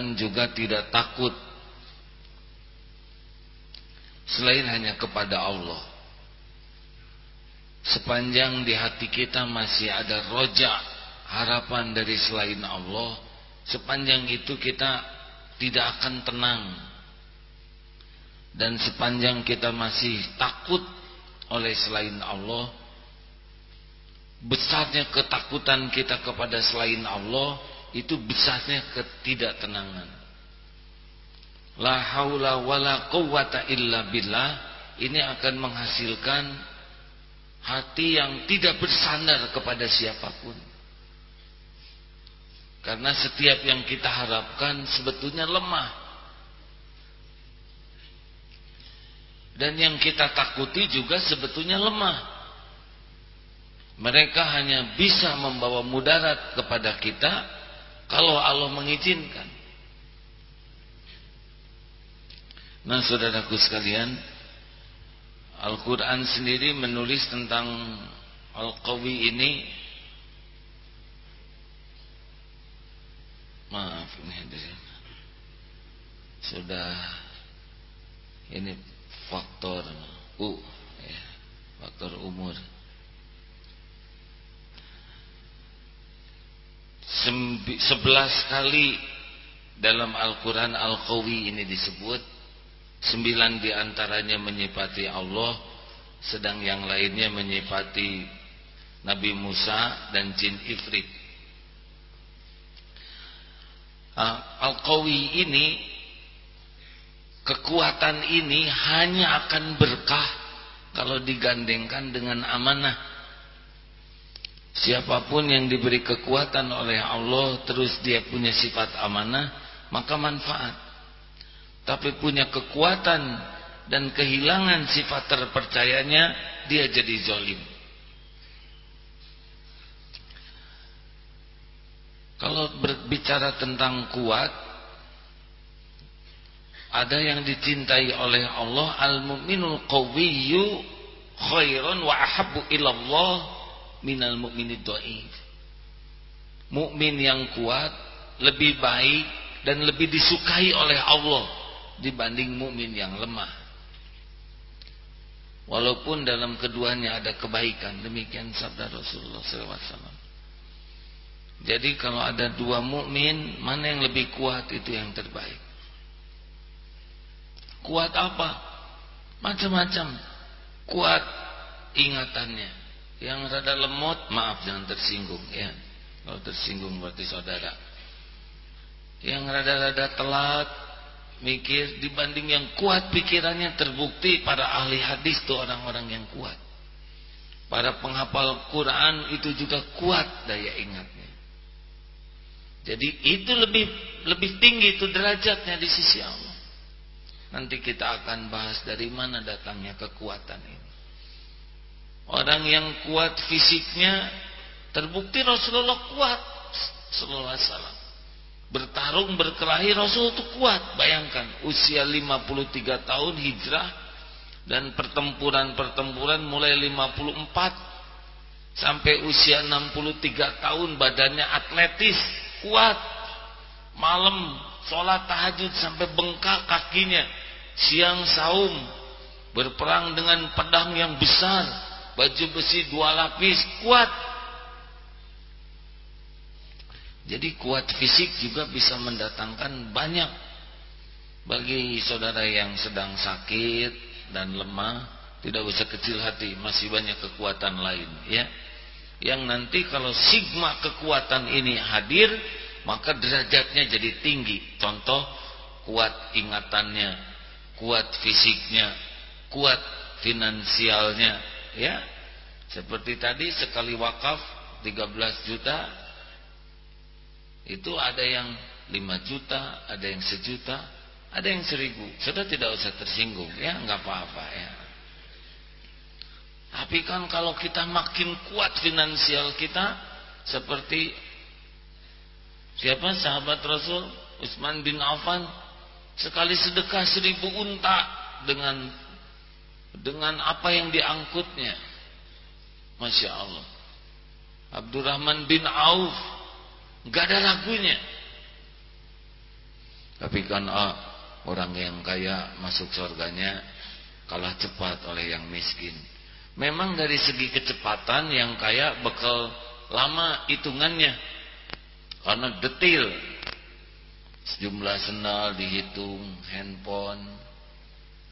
dan juga tidak takut selain hanya kepada Allah. Sepanjang di hati kita masih ada rojak harapan dari selain Allah, sepanjang itu kita tidak akan tenang. Dan sepanjang kita masih takut oleh selain Allah, besarnya ketakutan kita kepada selain Allah itu besarnya ketidaktenangan. La haula wala quwata illa billah ini akan menghasilkan hati yang tidak bersandar kepada siapa pun. Karena setiap yang kita harapkan sebetulnya lemah. Dan yang kita takuti juga sebetulnya lemah. Mereka hanya bisa membawa mudarat kepada kita kalau Allah mengizinkan. Nah saudaraku sekalian Al-Quran sendiri menulis tentang Al-Qawi ini Maaf ini hadirin Sudah Ini faktor U ya, Faktor umur Sebelas kali Dalam Al-Quran Al-Qawi ini disebut Sembilan di antaranya menyipati Allah Sedang yang lainnya menyipati Nabi Musa dan jin Ifrit Al-Qawi ini kekuatan ini hanya akan berkah kalau digandengkan dengan amanah. Siapa pun yang diberi kekuatan oleh Allah terus dia punya sifat amanah, maka manfaat. Tapi punya kekuatan dan kehilangan sifat terpercayanya, dia jadi zolim. Kalau berbicara tentang kuat ada yang dicintai oleh Allah al-mu'minul qawiyyu khairun wa ahabbu ilallah minal mu'minid dhaif. Mukmin yang kuat lebih baik dan lebih disukai oleh Allah dibanding mukmin yang lemah. Walaupun dalam keduanya ada kebaikan, demikian sabda Rasulullah SAW. Jadi kalau ada dua mukmin, mana yang lebih kuat itu yang terbaik. Kuat apa? Macam-macam. Kuat ingatannya. Yang rada lemot, maaf jangan tersinggung ya. Kalau tersinggung berarti saudara. Yang rada-rada telat mikir dibanding yang kuat pikirannya terbukti para ahli hadis itu orang-orang yang kuat. Para penghafal Quran itu juga kuat daya ingatnya. Jadi itu lebih lebih tinggi itu derajatnya di sisi Allah. Nanti kita akan bahas dari mana datangnya kekuatan ini. Orang yang kuat fisiknya terbukti Rasulullah kuat sallallahu alaihi. Bertarung berkelahi Rasul itu kuat. Bayangkan usia 53 tahun hijrah dan pertempuran-pertempuran mulai 54 sampai usia 63 tahun badannya atletis kuat malam sholat tahajud sampai bengkak kakinya siang saum berperang dengan pedang yang besar baju besi dua lapis kuat. Jadi kuat fisik juga bisa mendatangkan banyak bagi saudara yang sedang sakit dan lemah tidak usah kecil hati masih banyak kekuatan lain ya. Yang nanti kalau sigma kekuatan ini hadir maka derajatnya jadi tinggi. Contoh kuat ingatannya kuat fisiknya kuat finansialnya ya seperti tadi sekali wakaf 13 juta itu ada yang 5 juta ada yang sejuta ada yang seribu. Sudah tidak usah tersinggung ya nggak apa-apa ya. Tapi kan kalau kita makin kuat finansial kita seperti siapa? Sahabat Rasul Utsman bin Affan sekali sedekah seribu unta dengan dengan apa yang diangkutnya. Masya Allah. Abdurrahman bin Auf nggak ada ragunya. Tapi kan ah, orang yang kaya masuk surganya kalah cepat oleh yang miskin. Memang dari segi kecepatan yang kaya bekal lama hitungannya. Karena detail. Sejumlah sendal dihitung, handphone.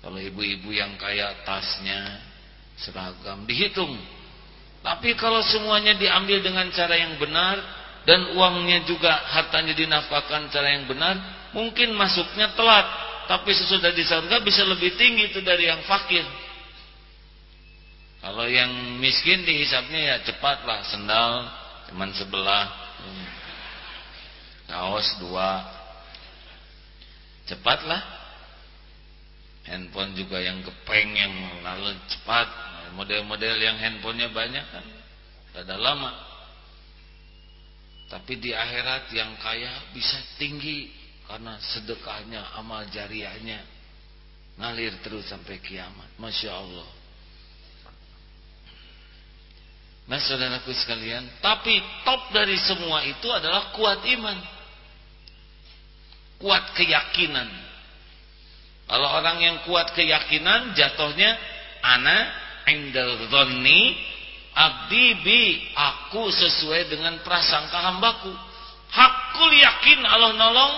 Kalau ibu-ibu yang kaya tasnya, seragam dihitung. Tapi kalau semuanya diambil dengan cara yang benar dan uangnya juga hartanya dinafkahkan cara yang benar, mungkin masuknya telat, tapi sesudah di surga bisa lebih tinggi itu dari yang fakir. Kalau yang miskin dihisapnya ya cepat lah, sendal cuman sebelah, kaos dua, cepat lah. Handphone juga yang kepeng yang lalu cepat, model-model yang handphonenya banyak kan, ada lama. Tapi di akhirat yang kaya bisa tinggi karena sedekahnya, amal jariahnya ngalir terus sampai kiamat. Masya Allah. Nah saudaraku sekalian, tapi top dari semua itu adalah kuat iman. Kuat keyakinan. Kalau orang yang kuat keyakinan jatuhnya ana indal dhonni abdi bi aku sesuai dengan prasangka hambaku. Hakul yakin Allah nolong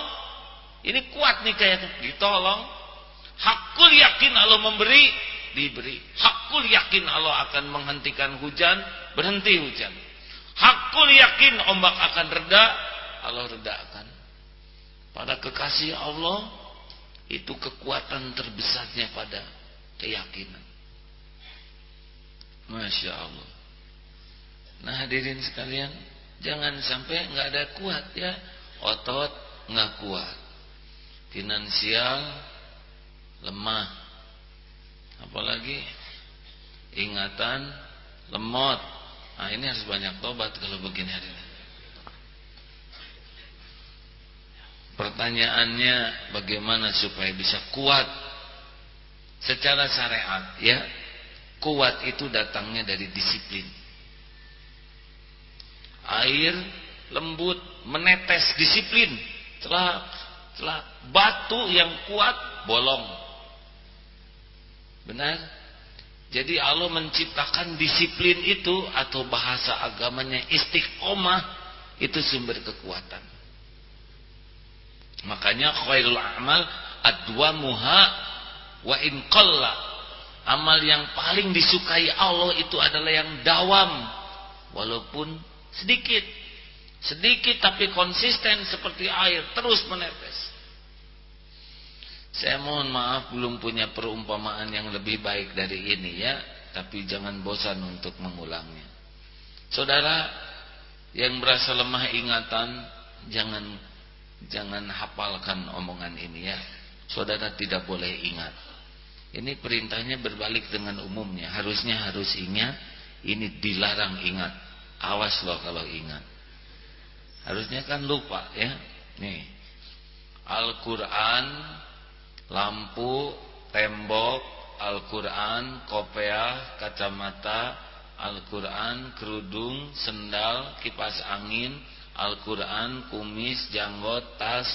ini kuat nih kayaknya. Ditolong. Hakul yakin Allah memberi. Diberi. Hakul yakin Allah akan menghentikan hujan. Berhenti hujan. Hakul yakin ombak akan reda. Allah redakan. Pada kekasih Allah. Itu kekuatan terbesarnya pada keyakinan. Masya Allah. Nah hadirin sekalian. Jangan sampai nggak ada kuat ya. Otot nggak kuat finansial lemah apalagi ingatan lemot nah ini harus banyak tobat kalau begini hari ini pertanyaannya bagaimana supaya bisa kuat secara syariat ya kuat itu datangnya dari disiplin air lembut menetes disiplin telah telah batu yang kuat bolong. Benar? Jadi Allah menciptakan disiplin itu atau bahasa agamanya istiqomah itu sumber kekuatan. Makanya khairul amal adwamuha wa in qalla. Amal yang paling disukai Allah itu adalah yang dawam walaupun sedikit. Sedikit tapi konsisten seperti air terus menetes. Saya mohon maaf belum punya perumpamaan yang lebih baik dari ini ya, tapi jangan bosan untuk mengulangnya. Saudara yang merasa lemah ingatan, jangan jangan hafalkan omongan ini ya. Saudara tidak boleh ingat. Ini perintahnya berbalik dengan umumnya. Harusnya harus ingat, ini dilarang ingat. Awas loh kalau ingat. Harusnya kan lupa ya. Nih. Al-Qur'an, lampu, tembok, Al-Qur'an, kopiah, kacamata, Al-Qur'an, kerudung, sendal, kipas angin, Al-Qur'an, kumis, janggot, tas,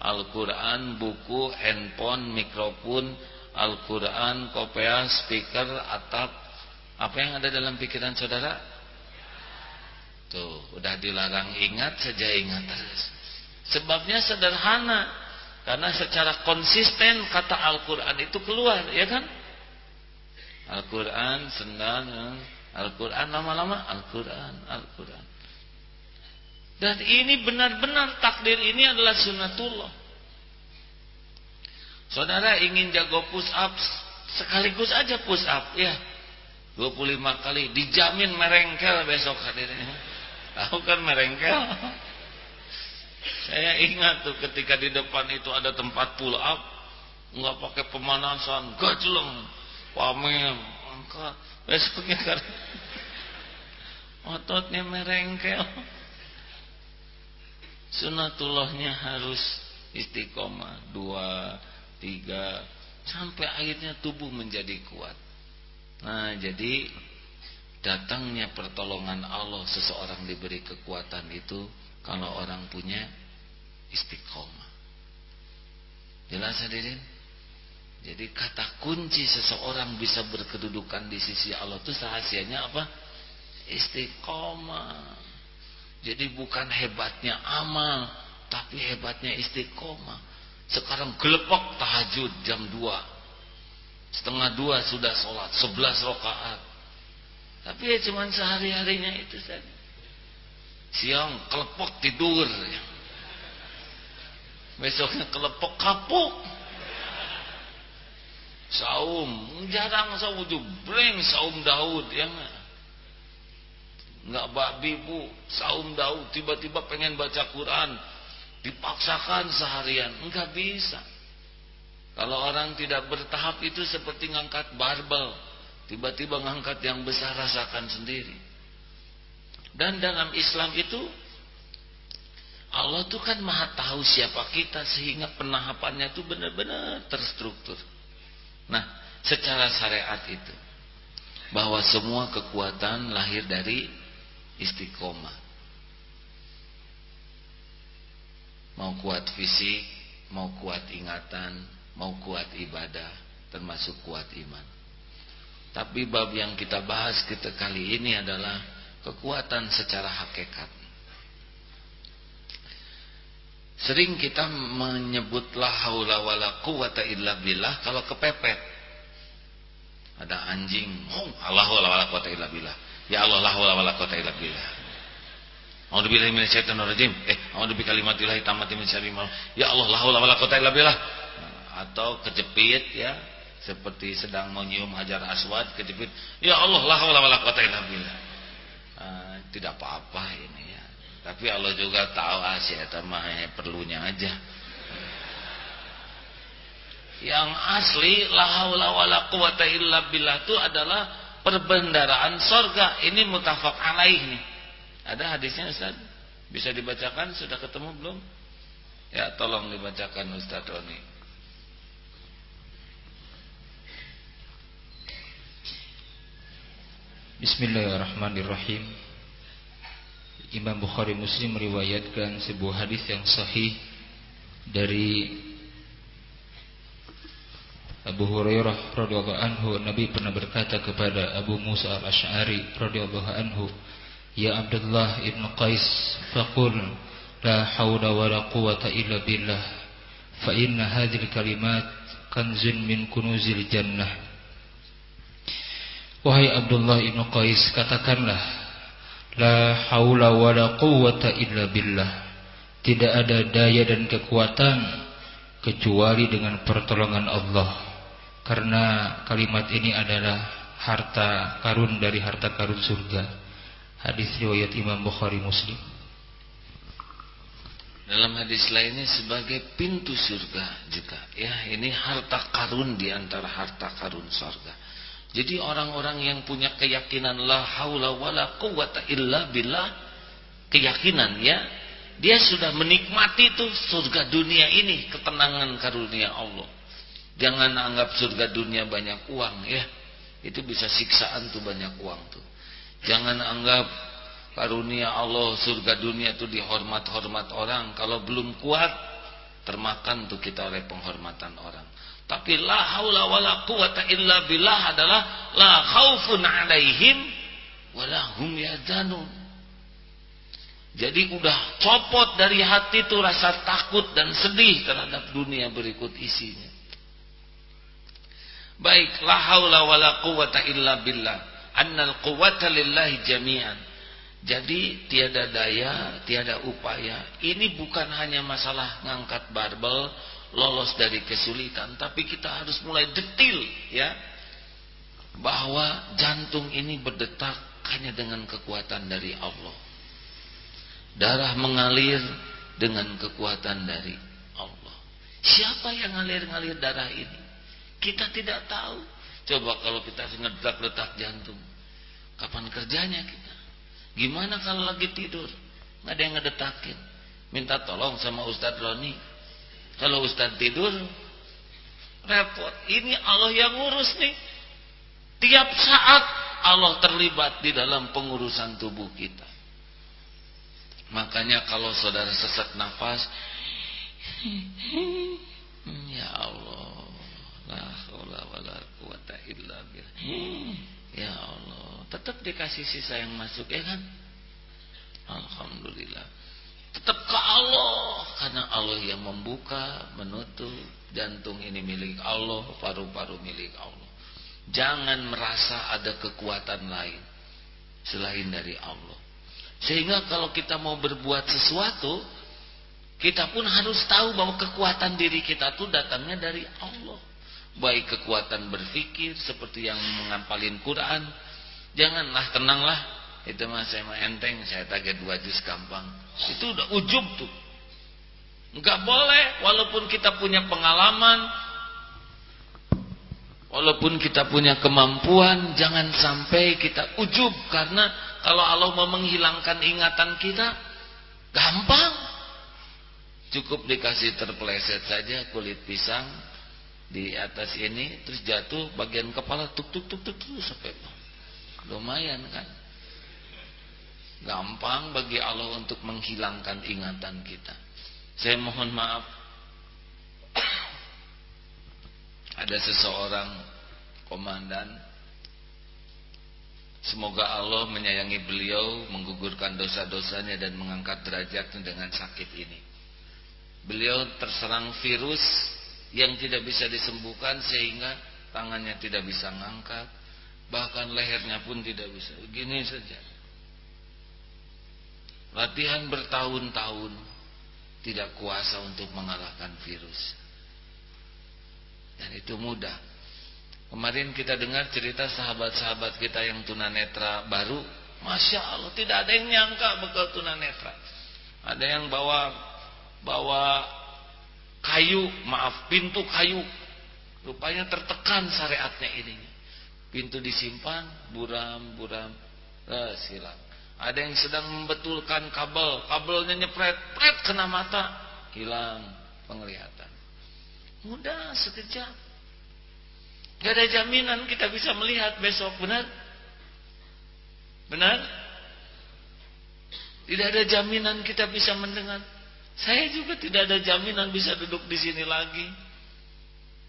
Al-Qur'an, buku, handphone, mikrofon, Al-Qur'an, kopiah, speaker, atap. Apa yang ada dalam pikiran saudara? Tuh, udah dilarang ingat saja ingat terus. Sebabnya sederhana. Karena secara konsisten kata Al-Qur'an itu keluar, ya kan? Al-Qur'an sendal Al-Qur'an lama-lama Al-Qur'an, Al-Qur'an. Dan ini benar-benar takdir ini adalah sunatullah. Saudara ingin jago push up sekaligus aja push up ya. 25 kali dijamin merengkel besok hadirnya. Tahu kan merengkel? Saya ingat tuh ketika di depan itu ada tempat pull up, nggak pakai pemanasan, gajleng, pamer, angkat, besoknya kan ototnya merengkel. Sunatullahnya harus istiqomah dua, tiga, sampai akhirnya tubuh menjadi kuat. Nah jadi datangnya pertolongan Allah seseorang diberi kekuatan itu kalau orang punya istiqomah. Jelas hadirin? Jadi kata kunci seseorang bisa berkedudukan di sisi Allah itu rahasianya apa? Istiqomah. Jadi bukan hebatnya amal, tapi hebatnya istiqomah. Sekarang gelepok tahajud jam 2. Setengah 2 sudah sholat, 11 rakaat. Tapi ya cuma sehari-harinya itu saja. Siang kelepok tidur. Besoknya kelepok kapuk. Saum, jarang saum jubreng saum Daud ya enggak? Enggak babi bu, saum Daud tiba-tiba pengen baca Quran, dipaksakan seharian, enggak bisa. Kalau orang tidak bertahap itu seperti ngangkat barbel, tiba-tiba ngangkat yang besar rasakan sendiri. Dan dalam Islam itu Allah tuh kan maha tahu siapa kita sehingga penahapannya itu benar-benar terstruktur. Nah, secara syariat itu bahwa semua kekuatan lahir dari istiqomah. Mau kuat fisik, mau kuat ingatan, mau kuat ibadah, termasuk kuat iman. Tapi bab yang kita bahas kita kali ini adalah kekuatan secara hakikat. Sering kita menyebut la haula wala quwata illa billah kalau kepepet. Ada anjing, oh, Allah wala quwata illa billah. Ya Allah la wala quwata illa billah. A'udzubillahi minasyaitonir rajim. Eh, a'udzu bikalimatillahi tammati min syarri ma. Ya Allah la haula wala quwata illa billah. Atau kejepit ya, seperti sedang menyium hajar aswad kejepit. Ya Allah la haula wala quwata illa billah. Uh, tidak apa-apa ini ya. Tapi Allah juga tahu ah, mah perlunya aja. Yang asli la haula wala quwata illa billah itu adalah perbendaraan sorga. Ini mutafak alaih nih. Ada hadisnya Ustaz? Bisa dibacakan? Sudah ketemu belum? Ya tolong dibacakan Ustaz Roni. Bismillahirrahmanirrahim. Imam Bukhari Muslim meriwayatkan sebuah hadis yang sahih dari Abu Hurairah radhiyallahu anhu Nabi pernah berkata kepada Abu Musa al-Asy'ari radhiyallahu anhu Abdullah ibn Qais faqul la haula wa la quwata illa billah. Fa inna hadhihi kalimat kanzun min kunuzil jannah. Wahai Abdullah ibn Qais katakanlah La haula wa la quwwata illa billah. Tidak ada daya dan kekuatan Kecuali dengan pertolongan Allah. Karena kalimat ini adalah Harta karun dari harta karun surga Hadis riwayat Imam Bukhari Muslim dalam hadis lainnya sebagai pintu surga juga ya ini harta karun di antara harta karun surga jadi orang-orang yang punya keyakinan la haula wala quwata illa billah, keyakinan ya, dia sudah menikmati tuh surga dunia ini, ketenangan karunia Allah. Jangan anggap surga dunia banyak uang ya. Itu bisa siksaan tuh banyak uang tuh. Jangan anggap karunia Allah surga dunia tuh dihormat-hormat orang kalau belum kuat termakan tuh kita oleh penghormatan orang. Tapi la haula wala quwata illa billah adalah la khaufun alaihim wala hum yahzanun. Jadi udah copot dari hati itu rasa takut dan sedih terhadap dunia berikut isinya. Baik, la haula wala quwata illa billah. Annal quwata lillahi jami'an. Jadi tiada daya, tiada upaya. Ini bukan hanya masalah ngangkat barbel, lolos dari kesulitan, tapi kita harus mulai detil ya bahwa jantung ini berdetak hanya dengan kekuatan dari Allah. Darah mengalir dengan kekuatan dari Allah. Siapa yang ngalir-ngalir darah ini? Kita tidak tahu. Coba kalau kita ngedetak-detak jantung. Kapan kerjanya kita? Gimana kalau lagi tidur? Nggak ada yang ngedetakin. Minta tolong sama Ustadz Roni kalau Ustaz tidur repot. Ini Allah yang ngurus nih. Tiap saat Allah terlibat di dalam pengurusan tubuh kita. Makanya kalau saudara sesak nafas Ya Allah. La haula wala quwata illa billah. Ya Allah, tetap dikasih sisa yang masuk ya kan? Alhamdulillah. Tetap ke Allah karena Allah yang membuka, menutup. Jantung ini milik Allah, paru-paru milik Allah. Jangan merasa ada kekuatan lain selain dari Allah. Sehingga kalau kita mau berbuat sesuatu, kita pun harus tahu bahwa kekuatan diri kita itu datangnya dari Allah baik kekuatan berpikir seperti yang mengampalin Quran. Janganlah tenanglah. Itu mah saya mah enteng saya target dua juz gampang. Itu udah ujub tuh. Nggak boleh walaupun kita punya pengalaman walaupun kita punya kemampuan jangan sampai kita ujub. Karena kalau Allah mau menghilangkan ingatan kita gampang. Cukup dikasih terpeleset saja kulit pisang di atas ini terus jatuh bagian kepala tuk tuk tuk tuk, tuk sampai lumayan kan? Gampang bagi Allah untuk menghilangkan ingatan kita. Saya mohon maaf. Ada seseorang komandan. Semoga Allah menyayangi beliau menggugurkan dosa-dosanya dan mengangkat derajatnya dengan sakit ini. Beliau terserang virus yang tidak bisa disembuhkan sehingga tangannya tidak bisa ngangkat bahkan lehernya pun tidak bisa. Begini saja. Latihan bertahun-tahun tidak kuasa untuk mengalahkan virus. Dan itu mudah. Kemarin kita dengar cerita sahabat-sahabat kita yang tunanetra baru. Masya Allah tidak ada yang nyangka bekal tunanetra. Ada yang bawa bawa kayu, maaf, pintu kayu. Rupanya tertekan syariatnya ini. Pintu disimpan, buram, buram, eh, silang. Ada yang sedang membetulkan kabel, kabelnya nyepret, pret kena mata, hilang penglihatan. Mudah sekejap. Gak ada jaminan kita bisa melihat besok, benar? Benar? Tidak ada jaminan kita bisa mendengar. Saya juga tidak ada jaminan bisa duduk di sini lagi.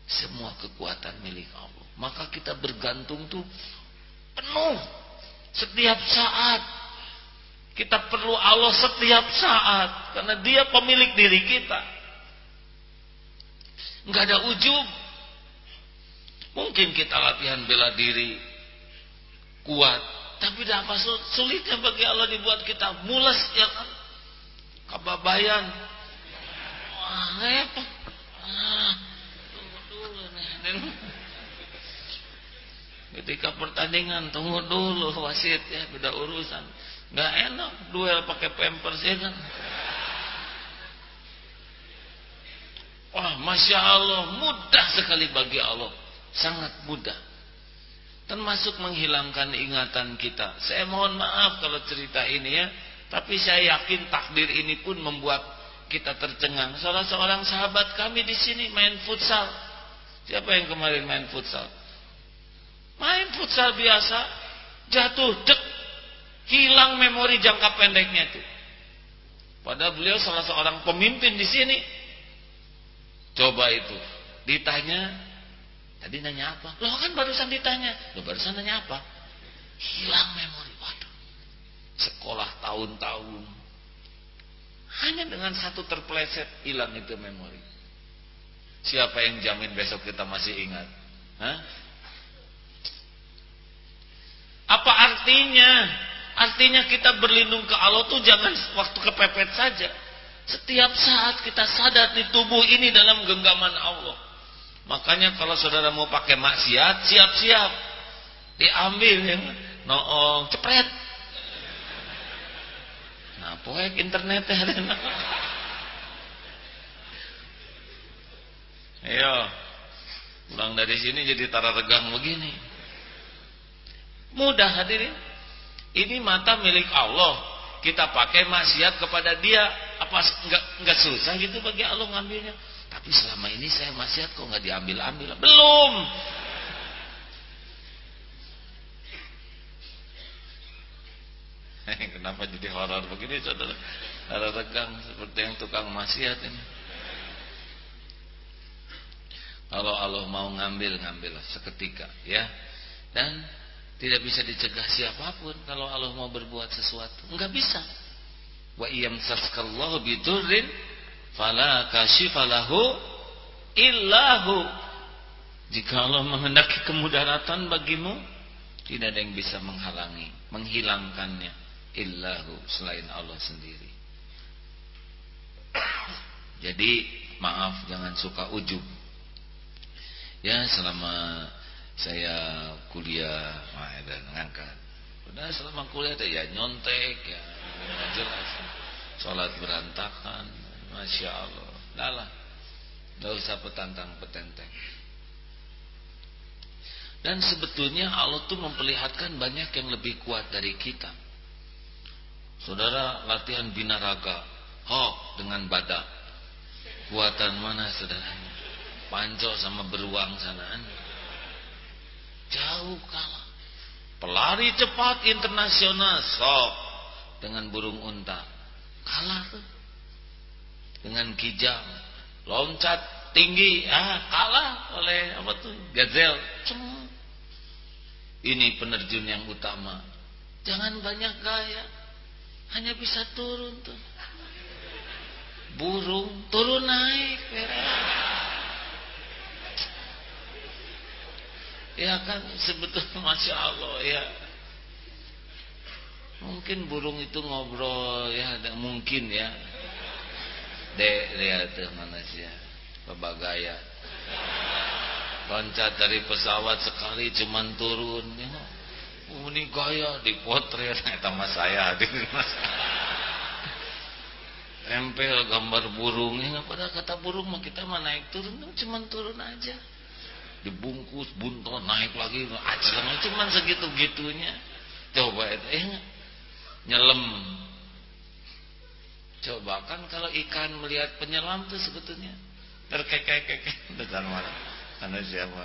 Semua kekuatan milik Allah. Maka kita bergantung tuh penuh setiap saat. Kita perlu Allah setiap saat karena Dia pemilik diri kita. Enggak ada ujub. Mungkin kita latihan bela diri kuat, tapi apa sulitnya bagi Allah dibuat kita mules ya kan? Kababayan wah ah, tunggu dulu nih ketika pertandingan tunggu dulu wasit ya beda urusan. Nggak enak duel pakai pampers ya kan? Wah masya Allah mudah sekali bagi Allah. Sangat mudah. Termasuk menghilangkan ingatan kita. Saya mohon maaf kalau cerita ini ya tapi saya yakin takdir ini pun membuat kita tercengang. Salah seorang sahabat kami di sini main futsal. Siapa yang kemarin main futsal? Main futsal biasa, jatuh, dek, hilang memori jangka pendeknya itu. Padahal beliau salah seorang pemimpin di sini. Coba itu, ditanya, tadi nanya apa? Loh kan barusan ditanya, loh barusan nanya apa? Hilang memori, waduh sekolah tahun-tahun. Hanya dengan satu terpleset hilang itu memori. Siapa yang jamin besok kita masih ingat? Hah? apa artinya? Artinya kita berlindung ke Allah tuh jangan waktu kepepet saja. Setiap saat kita sadar di tubuh ini dalam genggaman Allah. Makanya kalau saudara mau pakai maksiat siap-siap. Diambil yang noong cepret Nah, poek internet teh Ayo. Pulang dari sini jadi tara regang begini. Mudah hadirin. Ini mata milik Allah. Kita pakai maksiat kepada dia. Apa enggak enggak susah gitu bagi Allah ngambilnya? Tapi selama ini saya maksiat kok enggak diambil-ambil. Belum. Kenapa jadi horor begini saudara? Ada tegang seperti yang tukang maksiat ini. Kalau Allah mau ngambil, ngambillah seketika, ya. Dan tidak bisa dicegah siapa pun kalau Allah mau berbuat sesuatu. Enggak bisa. Wa iyamsaskallahu bidurrin fala kashifalahu illahu. Jika Allah menghendaki kemudaratan bagimu, tidak ada yang bisa menghalangi, menghilangkannya illahu selain Allah sendiri. Jadi maaf jangan suka ujub. Ya selama saya kuliah Wah dan ngangkat Udah selama kuliah itu ya nyontek ya jelas. Sholat berantakan Masya Allah. Dah lah usah petantang petenteng. Dan sebetulnya Allah tuh memperlihatkan banyak yang lebih kuat dari kita Saudara latihan binaraga Hok dengan badak. Kuatan mana saudara? Panco sama beruang sanaan jauh kalah. Pelari cepat internasional sok. Dengan burung unta. Kalah tuh. Dengan kijang. Loncat tinggi. Ah kalah oleh apa tuh? Gazel ini penerjun yang utama. Jangan banyak gaya hanya bisa turun tuh. Burung turun naik Ya kan sebetulnya Masya Allah ya. Mungkin burung itu ngobrol ya Mungkin ya. Dek lihat ya Pebagaya. Loncat dari pesawat sekali cuman turun ya. Ini gaya dipotret sama saya. Di Tempel gambar burung. Ya pada kata burung mah kita mah naik turun. Cuman turun aja. Dibungkus bunton naik lagi. Ajeng cuman segitu gitunya coba itu eh nyelam. Coba kan kalau ikan melihat penyelam tuh sebetulnya terkekek-kekek. Dekat mana karena siapa?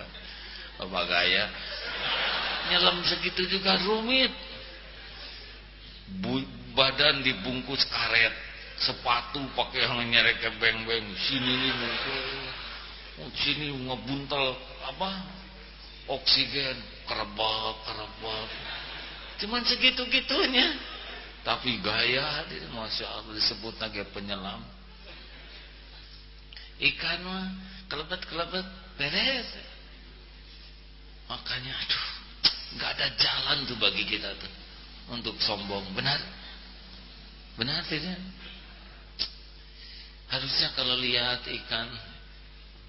Apa gaya nyelam segitu juga rumit. Badan dibungkus karet. Sepatu pakai yang nyerek beng-beng. Sini nih sini ngebuntel apa? Oksigen. Kerebak kerebak. Cuman segitu gitunya tapi gaya masya Allah disebut lagi penyelam. Ikan mah kelebet kelebet beres. Makanya aduh nggak ada jalan tuh bagi kita tuh untuk sombong benar benar tidak harusnya kalau lihat ikan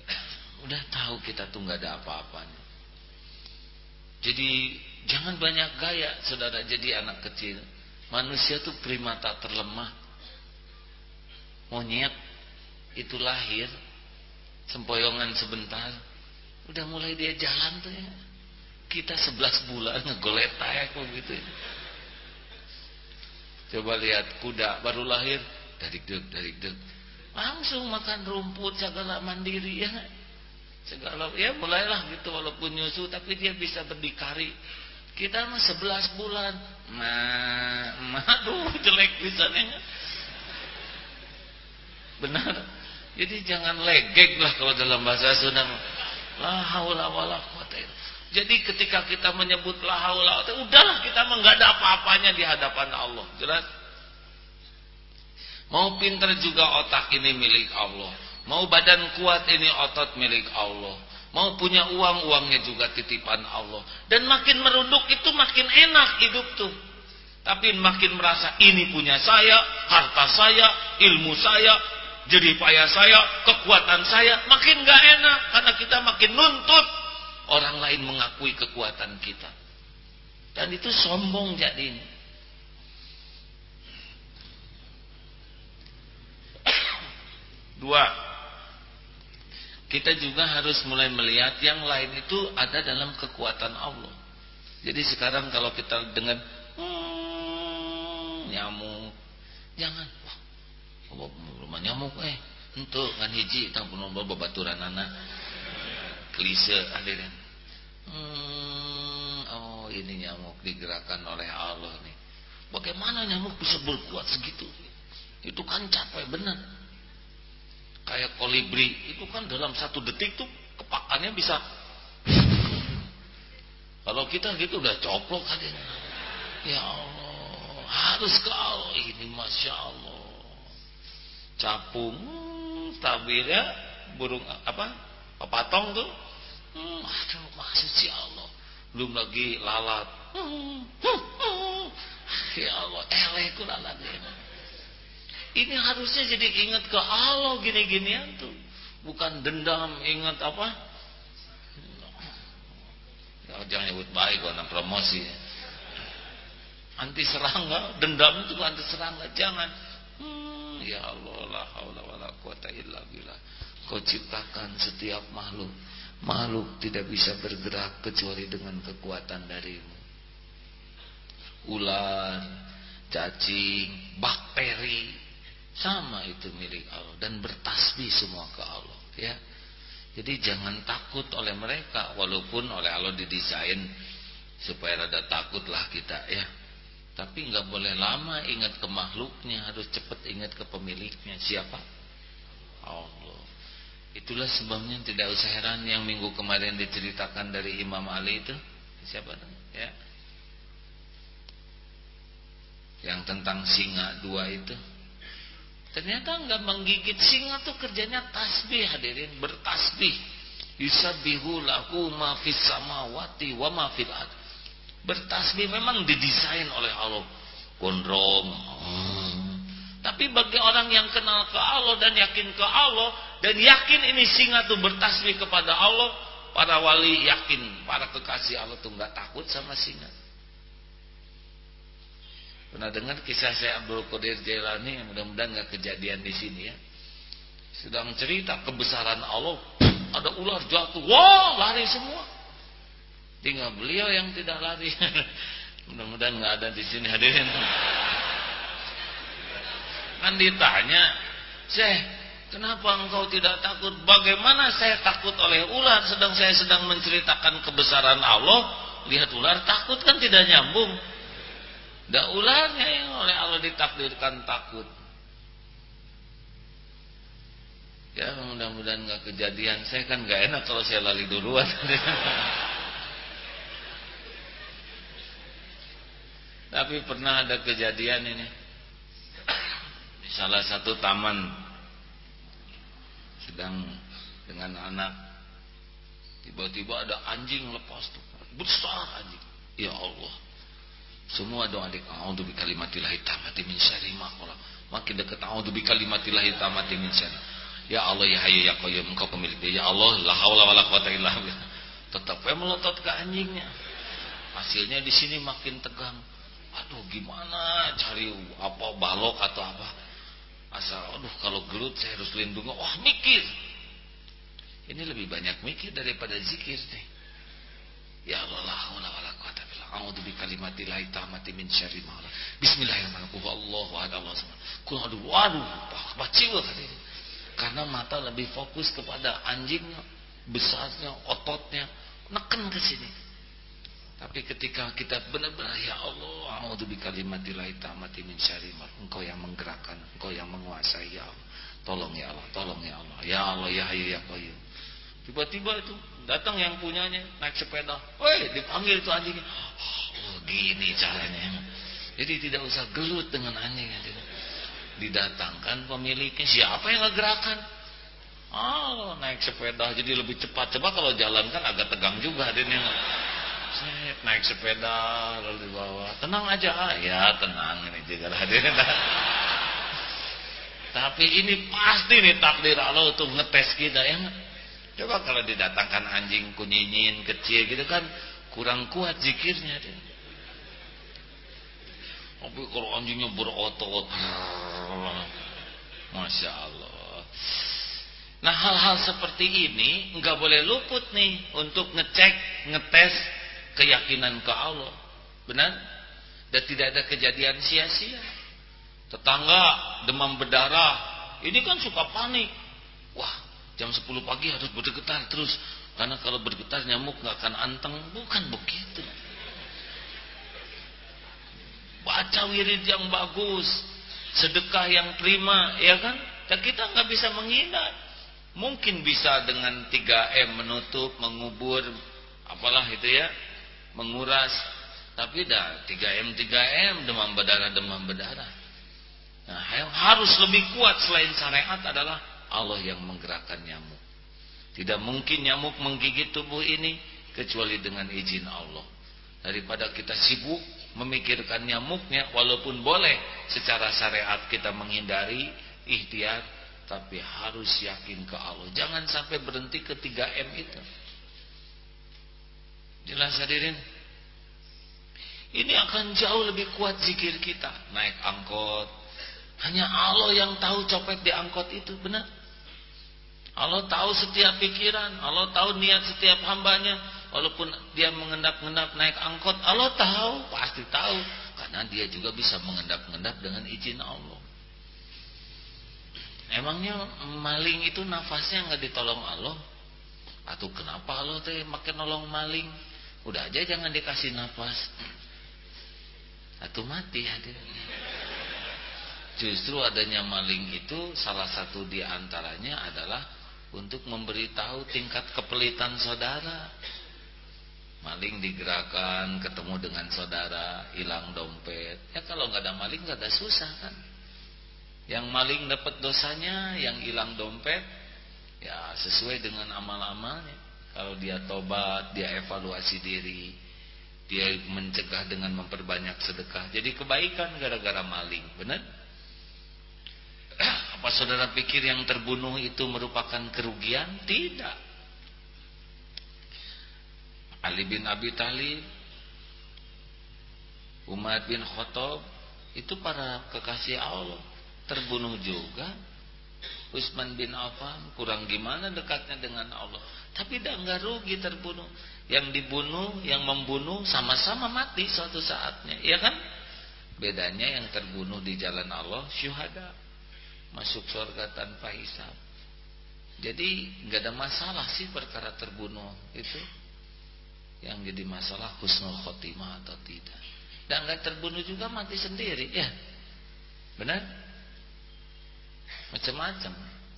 Udah tahu kita tuh nggak ada apa-apanya. Jadi jangan banyak gaya saudara jadi anak kecil. Manusia tuh primata terlemah. Monyet itu lahir sempoyongan sebentar. Udah mulai dia jalan tuh ya. Kita 11 bulan ngegolet ya kok gitu ya. Coba lihat kuda baru lahir dari deg dari deg. Langsung makan rumput segala mandiri ya. Segala ya mulailah gitu walaupun nyusu tapi dia bisa berdikari. Kita mah 11 bulan. Nah aduh jelek pisannya benar. Jadi jangan legek lah kalau dalam bahasa Sunda la haula wala jadi ketika kita menyebut la haula udahlah kita enggak ada apa-apanya di hadapan Allah jelas mau pintar juga otak ini milik Allah Mau badan kuat ini otot milik Allah. Mau punya uang, uangnya juga titipan Allah. Dan makin merunduk itu makin enak hidup tuh. Tapi makin merasa ini punya saya, harta saya, ilmu saya, jadi payah saya, kekuatan saya. Makin gak enak karena kita makin nuntut orang lain mengakui kekuatan kita. Dan itu sombong jadi. Dua, kita juga harus mulai melihat yang lain itu ada dalam kekuatan Allah. Jadi sekarang kalau kita dengan hmm, nyamuk, jangan wah, rumah nyamuk eh untuk ngan hiji tang pun babaturan anak klise hadirin. Hmm, oh ini nyamuk digerakkan oleh Allah nih. Bagaimana nyamuk bisa berkuat segitu? Itu kan capek benar kayak kolibri itu kan dalam satu detik tuh kepakannya bisa kalau kita gitu udah coplok hadirin ya Allah harus ke Allah ini masya Allah capung tabirnya burung apa patong tuh hmm, aduh maksud si Allah. Belum lagi lalat. Hmm, hmm, hmm. ya Allah eleh ku lalat ini harusnya jadi ingat ke Allah gini-ginian tuh. Bukan dendam ingat apa? Ya, jangan nyebut baik karena promosi. Anti serangga dendam itu anti serangga jangan. Hmm, ya Allah la haula wala quwata illa billah. Kau ciptakan setiap makhluk makhluk tidak bisa bergerak kecuali dengan kekuatan darimu ular cacing bakteri sama itu milik Allah dan bertasbih semua ke Allah ya. Jadi jangan takut oleh mereka walaupun oleh Allah didesain supaya rada takutlah kita ya. Tapi nggak boleh lama ingat ke makhluknya, harus cepat ingat ke pemiliknya. Siapa? Allah. Itulah sebabnya tidak usah heran yang minggu kemarin diceritakan dari Imam Ali itu. Siapa? Ya. Yang tentang singa dua itu Ternyata enggak menggigit singa tuh kerjanya tasbih hadirin, bertasbih. Yusabbihu lahu ma fis samawati wa ma. Bertasbih memang didesain oleh Allah. Gondrong. Hmm. Tapi bagi orang yang kenal ke Allah dan yakin ke Allah dan yakin ini singa tuh bertasbih kepada Allah, para wali yakin, para kekasih Allah tuh enggak takut sama singa. Pernah dengar kisah saya Abdul Qadir Jailani mudah-mudahan nggak kejadian di sini ya. Sedang cerita kebesaran Allah, ada ular jatuh, wah lari semua. Tinggal beliau yang tidak lari. mudah-mudahan nggak ada di sini hadirin. Kan ditanya, "Syekh, kenapa engkau tidak takut? Bagaimana saya takut oleh ular sedang saya sedang menceritakan kebesaran Allah, lihat ular takut kan tidak nyambung." Dah ularnya yang oleh Allah ditakdirkan takut. Ya mudah-mudahan nggak kejadian. Saya kan nggak enak kalau saya lali duluan. Tapi pernah ada kejadian ini. Salah satu taman sedang dengan anak tiba-tiba ada anjing lepas tuh besar anjing ya Allah semua doa di a'udzu bikalimatillahi tammati min syarri ma. Makin dekat a'udzu bikalimatillahi tammati min syarri. Ya Allah ya Hayyu ya Qayyum engkau pemilik. Ya Allah la haula wala quwata illa. Tetap ya melotot ke anjingnya. Hasilnya di sini makin tegang. Aduh gimana cari apa balok atau apa. Asal aduh kalau gelut saya harus lindungi. Wah oh, mikir. Ini lebih banyak mikir daripada zikir nih. Ya Allah la haula wala quwata A'udzu bikalimatillahi tammati min syarri ma Bismillahirrahmanirrahim. Allahu akbar. Allah Kul aduh waduh, baciwa tadi. Karena mata lebih fokus kepada anjingnya, besarnya, ototnya, neken ke sini. Tapi ketika kita benar-benar ya Allah, a'udzu bikalimatillahi tammati min syarri Engkau yang menggerakkan, Engkau yang menguasai ya Allah. Tolong ya Allah, tolong ya Allah. Ya Allah ya Hayyu ya Qayyum. Tiba-tiba itu datang yang punyanya naik sepeda. Woi, dipanggil itu anjingnya. Oh, gini caranya. Jadi tidak usah gelut dengan anjing. Didatangkan pemiliknya. Siapa yang ngegerakan? Oh, naik sepeda jadi lebih cepat. Coba kalau jalan kan agak tegang juga dia Set, naik sepeda lalu dibawa. Tenang aja. Ah, ya, tenang ini juga hadirin. Tapi ini pasti nih takdir Allah untuk ngetes kita ya. Coba kalau didatangkan anjing kunyinyin kecil gitu kan kurang kuat zikirnya dia. Tapi kalau anjingnya berotot, masya Allah. Nah hal-hal seperti ini nggak boleh luput nih untuk ngecek, ngetes keyakinan ke Allah. Benar? Dan tidak ada kejadian sia-sia. Tetangga demam berdarah, ini kan suka panik. Wah, jam 10 pagi harus bergetar terus karena kalau bergetar nyamuk nggak akan anteng bukan begitu baca wirid yang bagus sedekah yang prima ya kan dan kita nggak bisa menghindar Mungkin bisa dengan 3M menutup, mengubur, apalah itu ya, menguras. Tapi dah 3M 3M demam berdarah demam berdarah. Nah, yang harus lebih kuat selain syariat adalah Allah yang menggerakkan nyamuk. Tidak mungkin nyamuk menggigit tubuh ini kecuali dengan izin Allah. Daripada kita sibuk memikirkan nyamuknya walaupun boleh secara syariat kita menghindari ikhtiar tapi harus yakin ke Allah. Jangan sampai berhenti ke 3M itu. Jelas hadirin? Ini akan jauh lebih kuat zikir kita. Naik angkot. Hanya Allah yang tahu copet di angkot itu. Benar? Allah tahu setiap pikiran. Allah tahu niat setiap hambanya. Walaupun dia mengendap-endap naik angkot. Allah tahu. Pasti tahu. Karena dia juga bisa mengendap-endap dengan izin Allah. Emangnya maling itu nafasnya nggak ditolong Allah? Atau kenapa Allah teh makin nolong maling? Udah aja jangan dikasih nafas. Atau mati hadir. Justru adanya maling itu salah satu di antaranya adalah untuk memberitahu tingkat kepelitan saudara. Maling digerakkan, ketemu dengan saudara, hilang dompet. Ya kalau nggak ada maling nggak ada susah kan. Yang maling dapat dosanya, yang hilang dompet, ya sesuai dengan amal-amalnya. Kalau dia tobat, dia evaluasi diri, dia mencegah dengan memperbanyak sedekah. Jadi kebaikan gara-gara maling, benar? Apa saudara pikir yang terbunuh itu merupakan kerugian? Tidak. Ali bin Abi Thalib, Umar bin Khattab, itu para kekasih Allah terbunuh juga Utsman bin Affan kurang gimana dekatnya dengan Allah tapi dah nggak rugi terbunuh. Yang dibunuh yang membunuh sama-sama mati suatu saatnya. Ya kan? Bedanya yang terbunuh di jalan Allah syuhada. Masuk surga tanpa hisab. Jadi nggak ada masalah sih perkara terbunuh itu. Yang jadi masalah husnul khotimah atau tidak. Dan nggak terbunuh juga mati sendiri ya. Benar? Macam-macam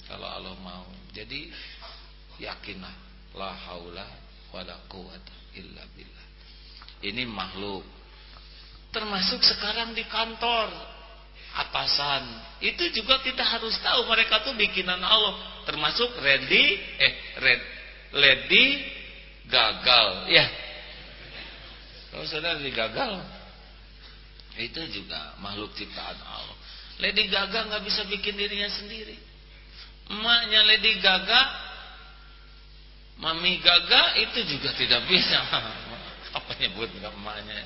kalau Allah mau. Jadi yakinlah la haula wala quwata illa billah. Ini makhluk. Termasuk sekarang di kantor atasan. Itu juga kita harus tahu mereka tuh bikinan Allah. Termasuk ready eh red lady gagal ya. Kalau saudara gagal itu juga makhluk ciptaan Allah. Lady Gaga nggak bisa bikin dirinya sendiri. Emaknya Lady Gaga, Mami Gaga itu juga tidak bisa. Apa nyebut emaknya?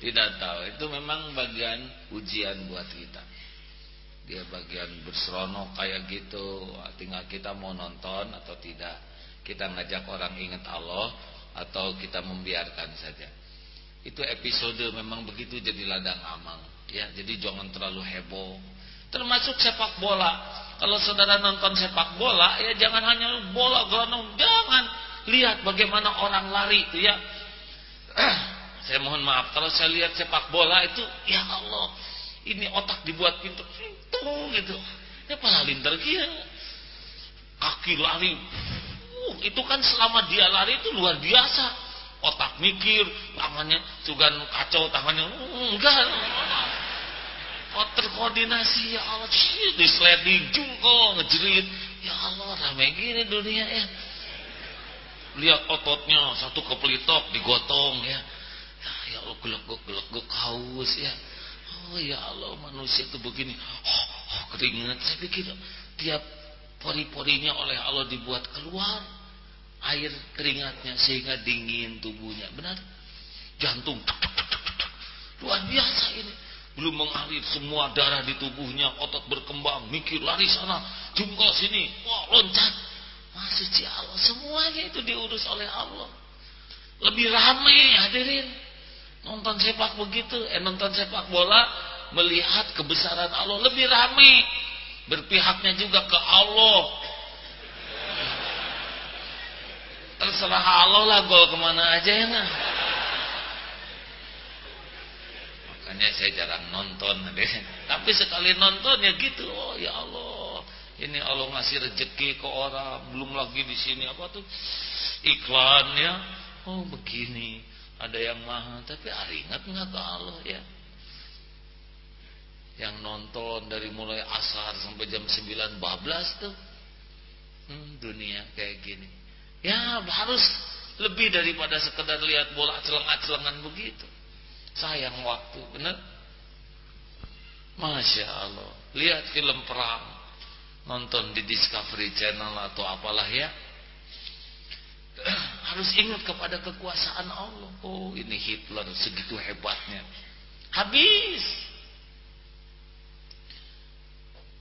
Tidak tahu. Itu memang bagian ujian buat kita. Dia bagian berseronok kayak gitu. Tinggal kita mau nonton atau tidak. Kita ngajak orang ingat Allah atau kita membiarkan saja. Itu episode memang begitu jadi ladang amal ya jadi jangan terlalu heboh termasuk sepak bola. Kalau saudara nonton sepak bola ya jangan hanya bola gelonong jangan lihat bagaimana orang lari itu ya. Saya mohon maaf kalau saya lihat sepak bola itu ya Allah ini otak dibuat pintu itu gitu. Ya pala linter kia? Kaki lari. Uh, itu kan selama dia lari itu luar biasa. Otak mikir tangannya juga kacau tangannya enggak Oh terkoordinasi ya Allah. Di sliding jungko ngejerit ya Allah ramai gini dunia ya. Lihat ototnya satu kepelitok digotong ya. Ya, ya Allah gelek gelek haus ya. Oh ya Allah manusia itu begini. Oh, oh keringat. Saya pikir tiap pori-porinya oleh Allah dibuat keluar air keringatnya sehingga dingin tubuhnya. Benar? Jantung. Luar biasa ini belum mengalir semua darah di tubuhnya, otot berkembang, mikir lari sana, jungkol sini, wah loncat. Masih si Allah, semuanya itu diurus oleh Allah. Lebih ramai hadirin. Nonton sepak begitu, eh nonton sepak bola, melihat kebesaran Allah lebih ramai. Berpihaknya juga ke Allah. Terserah Allah lah gol ke mana aja ya nah. Makanya saya jarang nonton tapi sekali nonton ya gitu oh ya Allah ini Allah ngasih rezeki ke orang, belum lagi di sini apa tuh iklan ya. Oh begini, ada yang mahal, tapi ingat nggak ke Allah ya? Yang nonton dari mulai asar sampai jam 9 bablas tuh. Hmm, dunia kayak gini. Ya harus lebih daripada sekedar lihat bola celeng-celengan begitu. Sayang waktu, benar? Masya Allah. Lihat film perang. Nonton di Discovery Channel atau apalah ya. Harus ingat kepada kekuasaan Allah. Oh ini Hitler segitu hebatnya. Habis.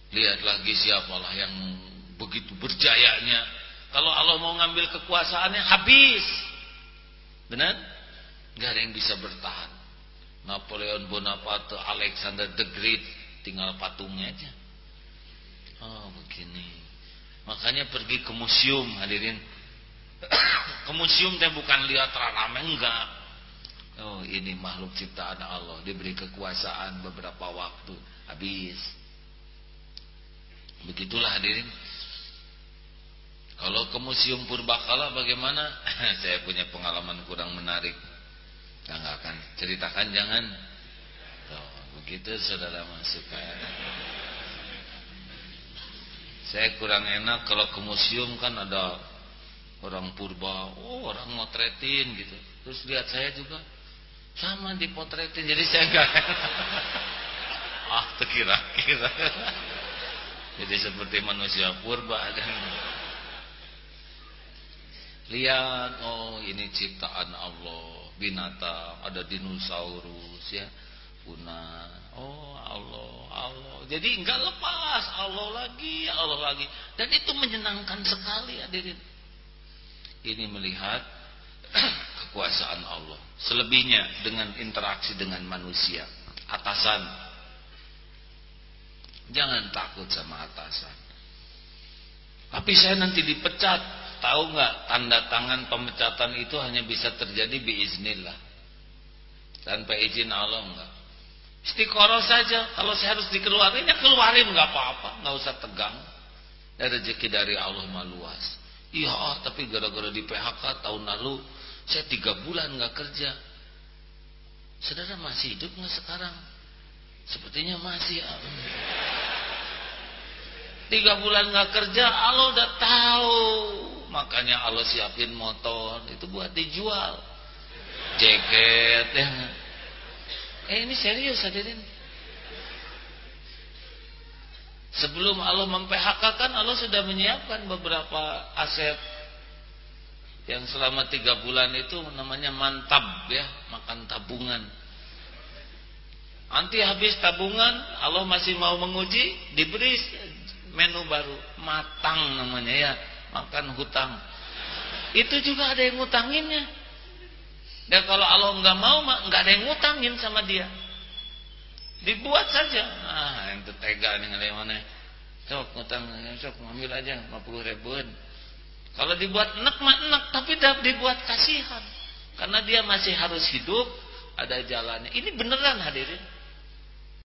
Lihat lagi siapalah yang begitu berjayanya. Kalau Allah mau ngambil kekuasaannya habis. Benar? Gak ada yang bisa bertahan Napoleon Bonaparte Alexander the Great tinggal patungnya aja Oh begini. Makanya pergi ke museum hadirin. ke museum teh bukan lihat rame enggak. Oh ini makhluk ciptaan Allah diberi kekuasaan beberapa waktu habis. Begitulah hadirin. Kalau ke museum Purbakala bagaimana? Saya punya pengalaman kurang menarik. Enggak akan ceritakan jangan. Tuh, begitu saudara masuk. Saya kurang enak kalau ke museum kan ada orang purba, oh orang motretin gitu. Terus lihat saya juga sama dipotretin, jadi saya enggak ah terkira-kira. jadi seperti manusia purba dan lihat oh ini ciptaan Allah binatang ada dinosaurus ya. Punah oh Allah Allah. Jadi enggak lepas. Allah lagi Allah lagi. Dan itu menyenangkan sekali hadirin. Ini melihat kekuasaan Allah. Selebihnya dengan interaksi dengan manusia. Atasan. Jangan takut sama atasan. Tapi saya nanti dipecat tahu nggak tanda tangan pemecatan itu hanya bisa terjadi biiznillah tanpa izin Allah enggak Istiqoroh saja. Kalau saya harus dikeluarin, ya keluarin nggak apa-apa, nggak usah tegang. Dan rezeki dari Allah mah luas. Iya, oh, tapi gara-gara di PHK tahun lalu saya tiga bulan nggak kerja. Saudara masih hidup nggak sekarang? Sepertinya masih. Ah. Tiga bulan nggak kerja, Allah udah tahu. Makanya Allah siapin motor itu buat dijual, jaket, ya. Eh ini serius hadirin. Sebelum Allah memphk kan Allah sudah menyiapkan beberapa aset. Yang selama tiga bulan itu namanya mantap ya makan tabungan. Nanti habis tabungan Allah masih mau menguji diberi menu baru. Matang namanya ya makan hutang. Itu juga ada yang ngutanginnya. Dan kalau Allah nggak mau, nggak ada yang ngutangin sama dia. Dibuat saja. Ah, yang tega nih mana? Sok ngutang, sok ngambil aja 50 ribuan. Kalau dibuat enak mah enak, tapi dibuat kasihan. Karena dia masih harus hidup, ada jalannya. Ini beneran hadirin.